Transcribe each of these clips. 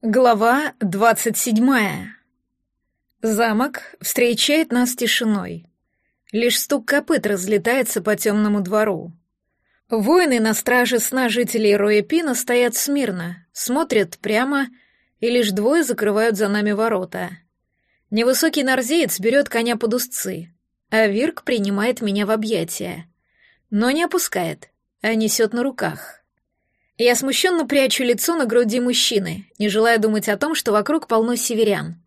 Глава двадцать седьмая. Замок встречает нас тишиной. Лишь стук копыт разлетается по темному двору. Воины на страже сна жителей Роепина стоят смирно, смотрят прямо, и лишь двое закрывают за нами ворота. Невысокий нарзеец берет коня под узцы, а Вирк принимает меня в объятия. Но не опускает, а несет на руках. Я смущенно прячу лицо на груди мужчины, не желая думать о том, что вокруг полно северян.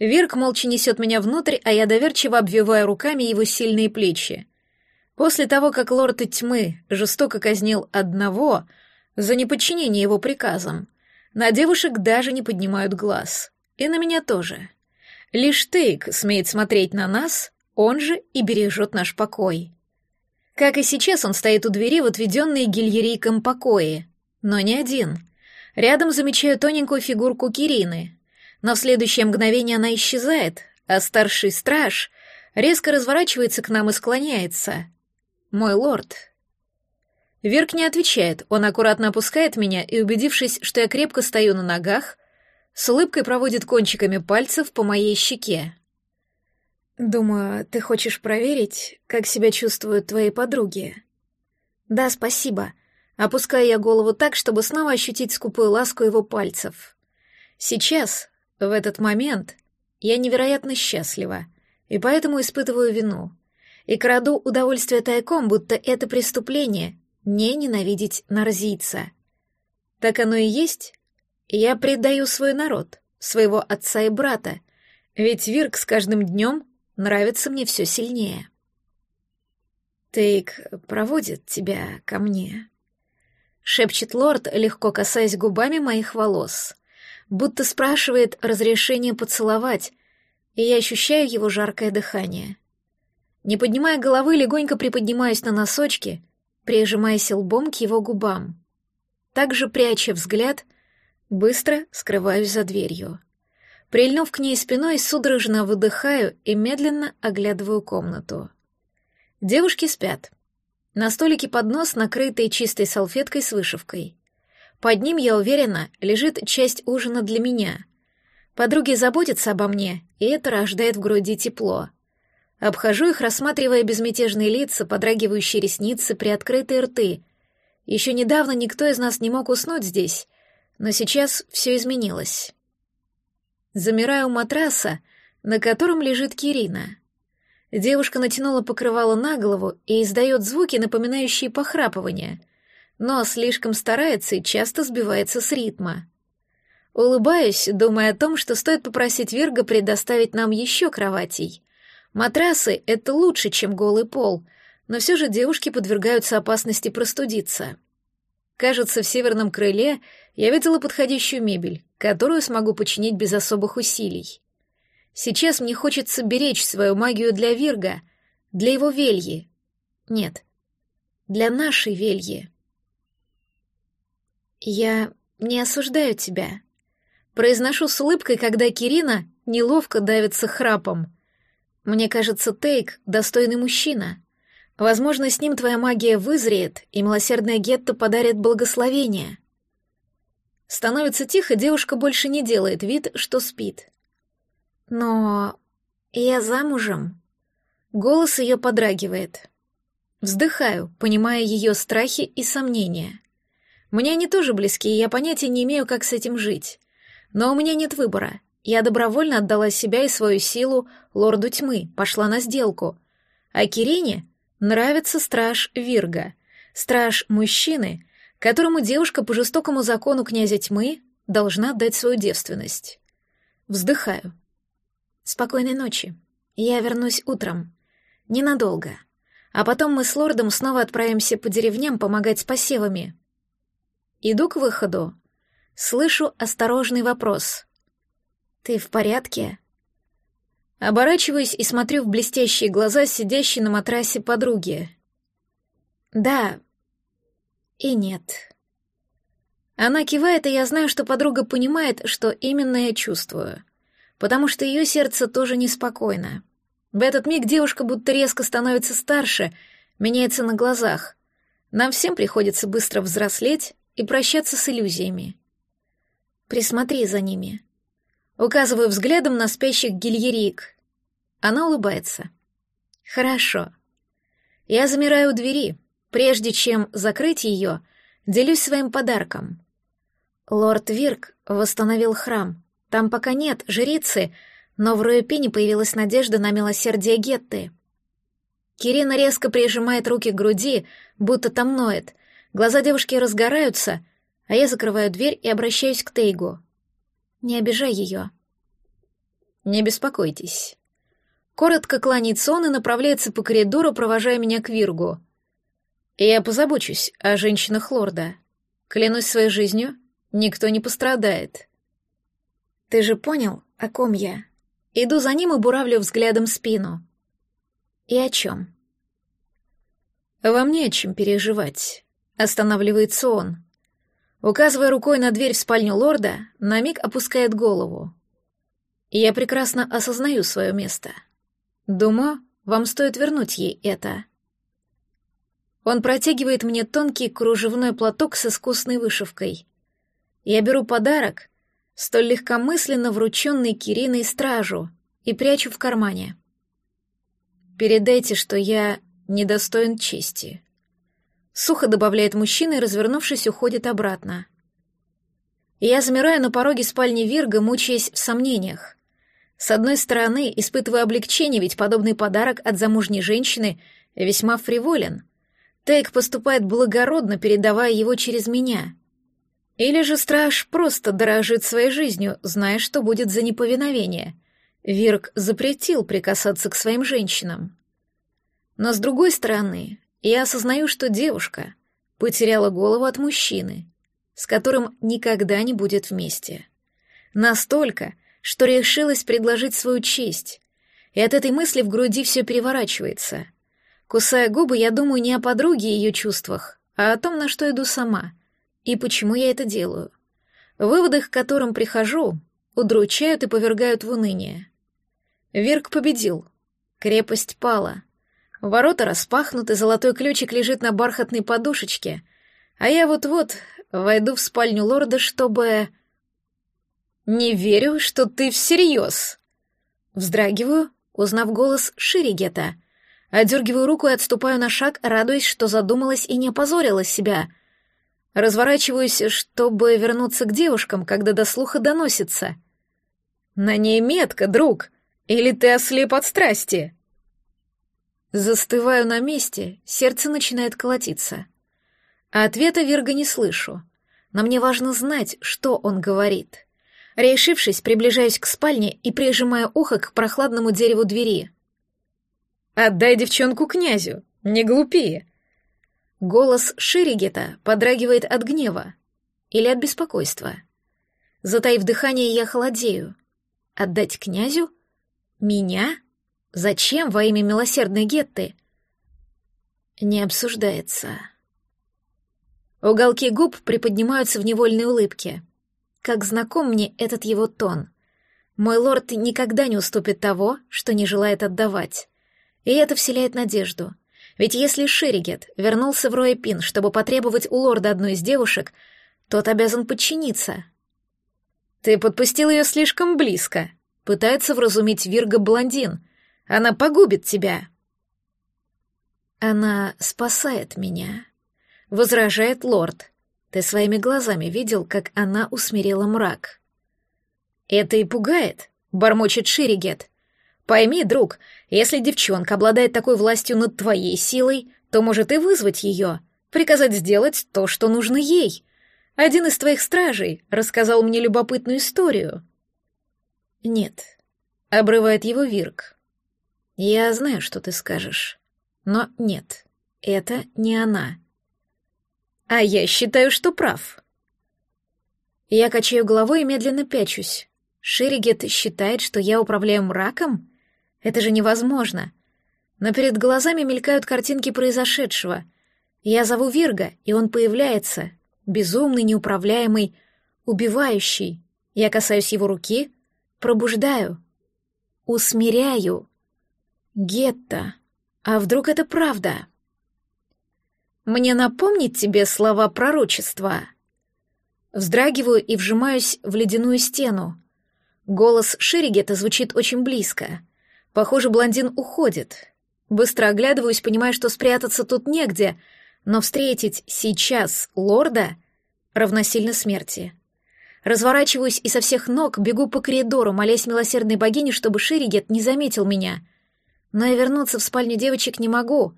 Вирк молча несет меня внутрь, а я доверчиво обвиваю руками его сильные плечи. После того, как лорд тьмы жестоко казнил одного за неподчинение его приказам, на девушек даже не поднимают глаз. И на меня тоже. Лишь Тейк смеет смотреть на нас, он же и бережет наш покой. Как и сейчас он стоит у двери в отведенные гильерейком покои, но не один. Рядом замечаю тоненькую фигурку Кирины, но в следующее мгновение она исчезает, а старший страж резко разворачивается к нам и склоняется. «Мой лорд». Верк не отвечает, он аккуратно опускает меня и, убедившись, что я крепко стою на ногах, с улыбкой проводит кончиками пальцев по моей щеке. «Думаю, ты хочешь проверить, как себя чувствуют твои подруги?» «Да, спасибо», опуская я голову так, чтобы снова ощутить скупую ласку его пальцев. Сейчас, в этот момент, я невероятно счастлива, и поэтому испытываю вину. И краду удовольствие тайком, будто это преступление — не ненавидеть нарзийца. Так оно и есть. Я предаю свой народ, своего отца и брата, ведь Вирк с каждым днем нравится мне все сильнее. Тейк проводит тебя ко мне шепчет лорд, легко касаясь губами моих волос, будто спрашивает разрешение поцеловать, и я ощущаю его жаркое дыхание. Не поднимая головы, легонько приподнимаюсь на носочки, прижимаясь лбом к его губам. Также, пряча взгляд, быстро скрываюсь за дверью. Прильнув к ней спиной, судорожно выдыхаю и медленно оглядываю комнату. Девушки спят. На столике поднос, накрытый чистой салфеткой с вышивкой. Под ним, я уверена, лежит часть ужина для меня. Подруги заботятся обо мне, и это рождает в груди тепло. Обхожу их, рассматривая безмятежные лица, подрагивающие ресницы, приоткрытые рты. Еще недавно никто из нас не мог уснуть здесь, но сейчас все изменилось. Замираю у матраса, на котором лежит Кирина — Девушка натянула покрывало на голову и издает звуки, напоминающие похрапывание, но слишком старается и часто сбивается с ритма. Улыбаюсь, думая о том, что стоит попросить Вирга предоставить нам еще кроватей. Матрасы — это лучше, чем голый пол, но все же девушки подвергаются опасности простудиться. Кажется, в северном крыле я видела подходящую мебель, которую смогу починить без особых усилий. Сейчас мне хочется беречь свою магию для Вирга, для его Вельи. Нет, для нашей Вельи. Я не осуждаю тебя. Произношу с улыбкой, когда Кирина неловко давится храпом. Мне кажется, Тейк — достойный мужчина. Возможно, с ним твоя магия вызреет, и милосердная Гетта подарит благословение. Становится тихо, девушка больше не делает вид, что спит. Но я замужем. Голос ее подрагивает. Вздыхаю, понимая ее страхи и сомнения. Мне они тоже близки, и я понятия не имею, как с этим жить. Но у меня нет выбора. Я добровольно отдала себя и свою силу лорду тьмы, пошла на сделку. А Кирине нравится страж Вирга, страж мужчины, которому девушка по жестокому закону князя тьмы должна отдать свою девственность. Вздыхаю. Спокойной ночи. Я вернусь утром. Ненадолго. А потом мы с лордом снова отправимся по деревням помогать с посевами. Иду к выходу. Слышу осторожный вопрос. «Ты в порядке?» Оборачиваюсь и смотрю в блестящие глаза сидящей на матрасе подруги. «Да и нет». Она кивает, и я знаю, что подруга понимает, что именно я чувствую потому что ее сердце тоже неспокойно. В этот миг девушка будто резко становится старше, меняется на глазах. Нам всем приходится быстро взрослеть и прощаться с иллюзиями. Присмотри за ними. Указываю взглядом на спящих гильерик. Она улыбается. Хорошо. Я замираю у двери. Прежде чем закрыть ее, делюсь своим подарком. Лорд Вирк восстановил храм. Там пока нет жрицы, но в Роепине появилась надежда на милосердие Гетты. Кирина резко прижимает руки к груди, будто там ноет. Глаза девушки разгораются, а я закрываю дверь и обращаюсь к Тейгу. Не обижай ее. Не беспокойтесь. Коротко кланяется он и направляется по коридору, провожая меня к Виргу. Я позабочусь о женщинах лорда. Клянусь своей жизнью, никто не пострадает. Ты же понял, о ком я? Иду за ним и буравлю взглядом спину. И о чем? Вам не о чем переживать. Останавливается он. Указывая рукой на дверь в спальню лорда, на миг опускает голову. Я прекрасно осознаю свое место. Думаю, вам стоит вернуть ей это. Он протягивает мне тонкий кружевной платок с искусной вышивкой. Я беру подарок, столь легкомысленно врученный Кириной стражу, и прячу в кармане. Передайте, что я недостоин чести. Сухо добавляет мужчина и, развернувшись, уходит обратно. Я замираю на пороге спальни Вирга, мучаясь в сомнениях. С одной стороны, испытываю облегчение, ведь подобный подарок от замужней женщины весьма фриволен. Тейк поступает благородно, передавая его через меня. Или же страж просто дорожит своей жизнью, зная, что будет за неповиновение. Вирк запретил прикасаться к своим женщинам. Но с другой стороны, я осознаю, что девушка потеряла голову от мужчины, с которым никогда не будет вместе. Настолько, что решилась предложить свою честь, и от этой мысли в груди все переворачивается. Кусая губы, я думаю не о подруге и ее чувствах, а о том, на что иду сама, и почему я это делаю. Выводы, к которым прихожу, удручают и повергают в уныние. Вирк победил. Крепость пала. Ворота распахнуты, золотой ключик лежит на бархатной подушечке, а я вот-вот войду в спальню лорда, чтобы... «Не верю, что ты всерьез!» Вздрагиваю, узнав голос Ширигета. Одергиваю руку и отступаю на шаг, радуясь, что задумалась и не опозорила себя. Разворачиваюсь, чтобы вернуться к девушкам, когда до слуха доносится. «На ней метка, друг! Или ты ослеп от страсти?» Застываю на месте, сердце начинает колотиться. А ответа Верга не слышу. Но мне важно знать, что он говорит. Решившись, приближаюсь к спальне и прижимаю ухо к прохладному дереву двери. «Отдай девчонку князю, не глупее!» Голос Ширигета подрагивает от гнева или от беспокойства. Затаив дыхание, я холодею. Отдать князю? Меня? Зачем во имя милосердной Гетты? Не обсуждается. Уголки губ приподнимаются в невольной улыбке. Как знаком мне этот его тон. Мой лорд никогда не уступит того, что не желает отдавать. И это вселяет надежду. Ведь если Шеригет вернулся в Роэпин, чтобы потребовать у лорда одной из девушек, тот обязан подчиниться. «Ты подпустил ее слишком близко», — пытается вразумить Вирга блондин. «Она погубит тебя». «Она спасает меня», — возражает лорд. Ты своими глазами видел, как она усмирила мрак. Это и пугает, бормочет Ширигет. Пойми, друг, если девчонка обладает такой властью над твоей силой, то может и вызвать ее, приказать сделать то, что нужно ей. Один из твоих стражей рассказал мне любопытную историю. Нет, обрывает его Вирк. Я знаю, что ты скажешь. Но нет, это не она. А я считаю, что прав. Я качаю головой и медленно пячусь. Ширигет считает, что я управляю мраком? Это же невозможно. Но перед глазами мелькают картинки произошедшего. Я зову Вирга, и он появляется. Безумный, неуправляемый, убивающий. Я касаюсь его руки, пробуждаю, усмиряю. Гетто. А вдруг это правда? Мне напомнить тебе слова пророчества?» Вздрагиваю и вжимаюсь в ледяную стену. Голос Ширигета звучит очень близко. Похоже, блондин уходит. Быстро оглядываюсь, понимая, что спрятаться тут негде, но встретить сейчас лорда равносильно смерти. Разворачиваюсь и со всех ног бегу по коридору, молясь милосердной богине, чтобы Ширигет не заметил меня. Но и вернуться в спальню девочек не могу.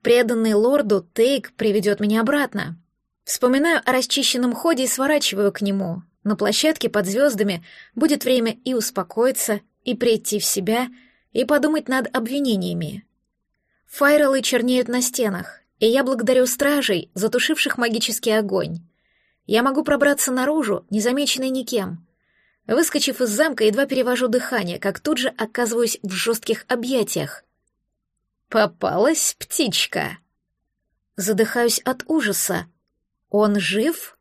Преданный лорду Тейк приведет меня обратно. Вспоминаю о расчищенном ходе и сворачиваю к нему. На площадке под звездами будет время и успокоиться, и прийти в себя, и подумать над обвинениями. Файролы чернеют на стенах, и я благодарю стражей, затушивших магический огонь. Я могу пробраться наружу, незамеченной никем. Выскочив из замка, едва перевожу дыхание, как тут же оказываюсь в жестких объятиях. «Попалась птичка!» Задыхаюсь от ужаса. «Он жив?»